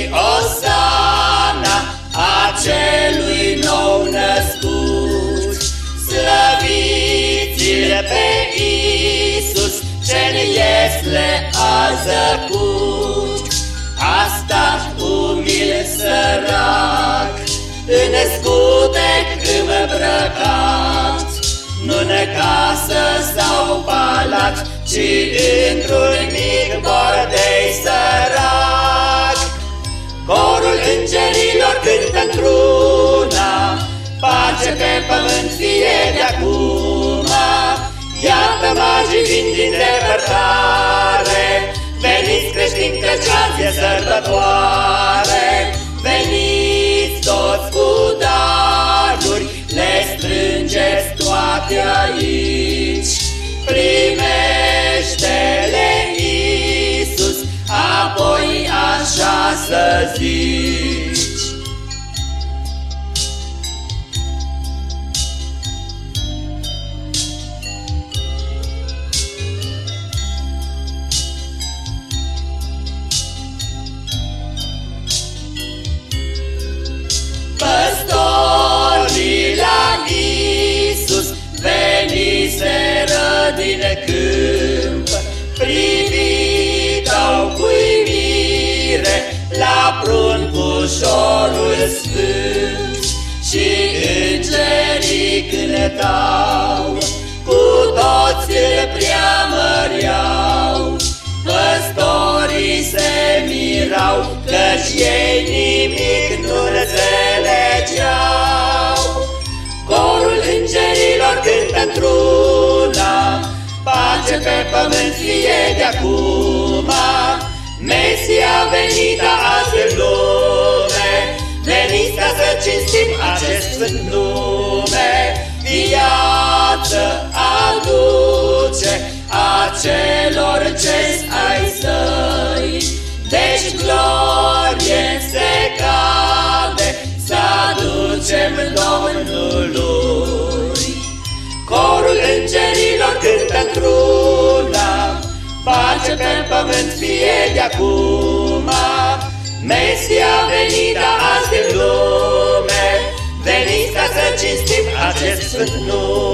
și Osana acelui nou născut. Slăviți-le pe Iisus, cel este le a zăcut. Asta stat umil sărac, în scutec îmbrăcat, nu ne casă sau palat, ci într-un mic bordat. Pământ fie de acum. Iată magii vin din depărtare, veniți creștini că e sărbătoare, sfânt și îngerii cântau, cu toți îl preamăreau. Păstorii se mirau, căci ei nimic nu înțelegeau. Corul îngerilor cântă pace pe pământ fie de acum. Mesia venit azi în lume, veniți ca să cinstim acest sfânt nume. Viață aduce acelor ce ai săi, deci glorie se cade să aducem Domnului. Corul îngerilor cântă într-una, pace pe pământ cinstim acest sfânt nume.